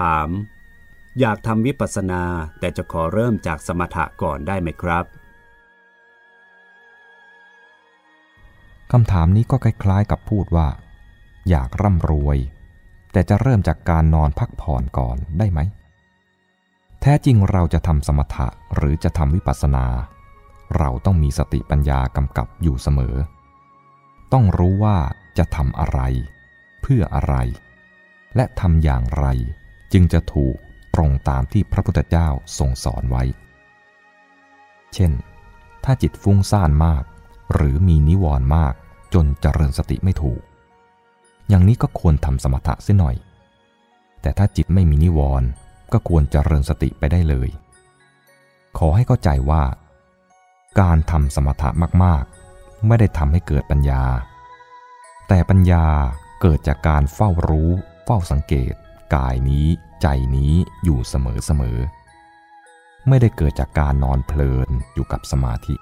ถาม อยากทำวิปัสสนาแต่จะขอเริ่มจากสมถะก่อนได้ไหมครับ
คำถามนี้ก็คล้ายๆกับพูดว่า อยากร่ำรวย แต่จะเริ่มจากการนอนพักผ่อนก่อนได้ไหม แท้จริงเราจะทำสมถะหรือจะทำวิปัสสนา เราต้องมีสติปัญญากำกับอยู่เสมอ ต้องรู้ว่าจะทำอะไร เพื่ออะไร และทำอย่างไร จึงจะถูกตรงตามที่พระพุทธเจ้าทรงสอนไว้ เช่น ถ้าจิตฟุ้งซ่านมาก หรือมีนิวรณ์มากจนเจริญสติไม่ถูก อย่างนี้ก็ควรทำสมถะเสียหน่อย แต่ถ้าจิตไม่มีนิวรณ์ก็ควรเจริญสติไปได้เลย ขอให้เข้าใจว่า การทำสมถะมากๆ ไม่ได้ทำให้เกิดปัญญา แต่ปัญญาเกิดจากการเฝ้ารู้ เฝ้าสังเกต กายนี้ใจนี้อยู่เสมอๆ ไม่ได้เกิดจากการนอนเพลินอยู่กับสมาธิ